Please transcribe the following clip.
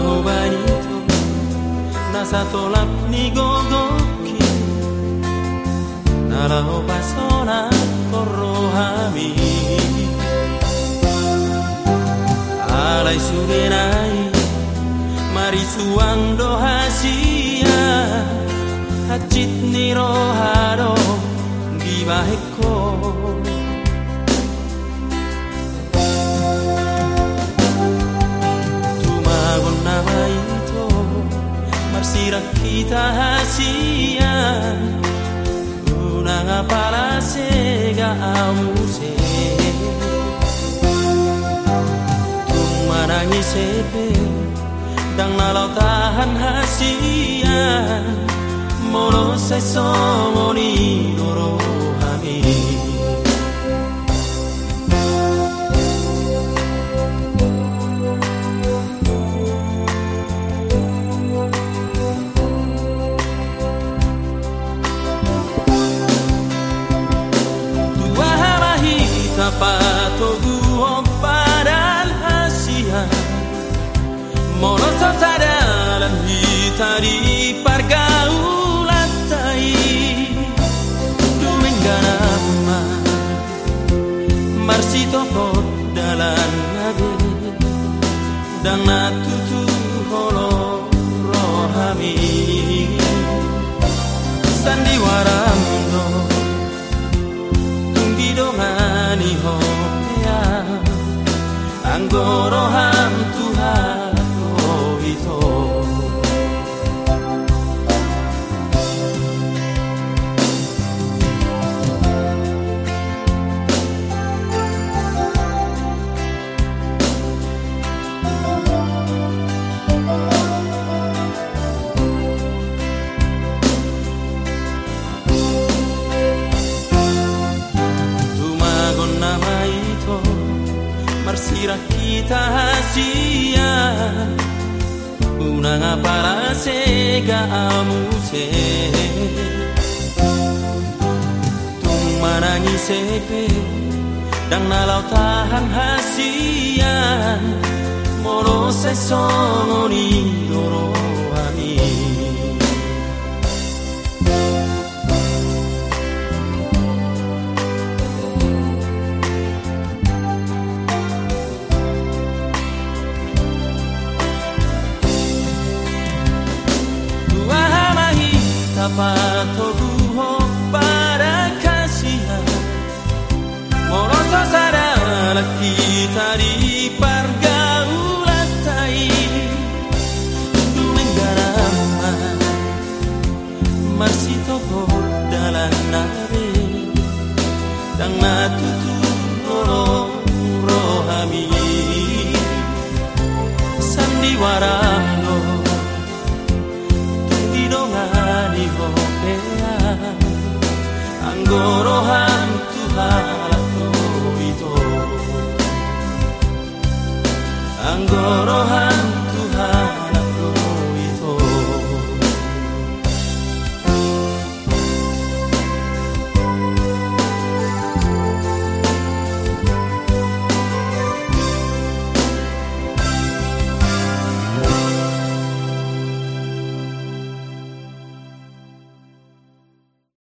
ho marito Nasa to lap ni Alai suge Mari suang do hasia Hachit ni ro do Giba heko Marsirak kita hasia Unang para sega amuse. Tung manangis sepe Dang nalau tahan hasia Mono se hamahita patogu padal hasia Mono sadalan hitari pargaulan tai Dumenganama Marsito dalan nabe Dang natutu holo rohami Sandiwarando Tungidongani Guru Han. Marsira kita hasia. Unang para sega amuse. Tung manangi sepe, Dang nalau tahan hasia. Moro se songo ni doro. Hamahi tapatogu para kasihan. Moroso sadala kita di pargaulan tai Dumengarama Masih toko 心半と移動 angoro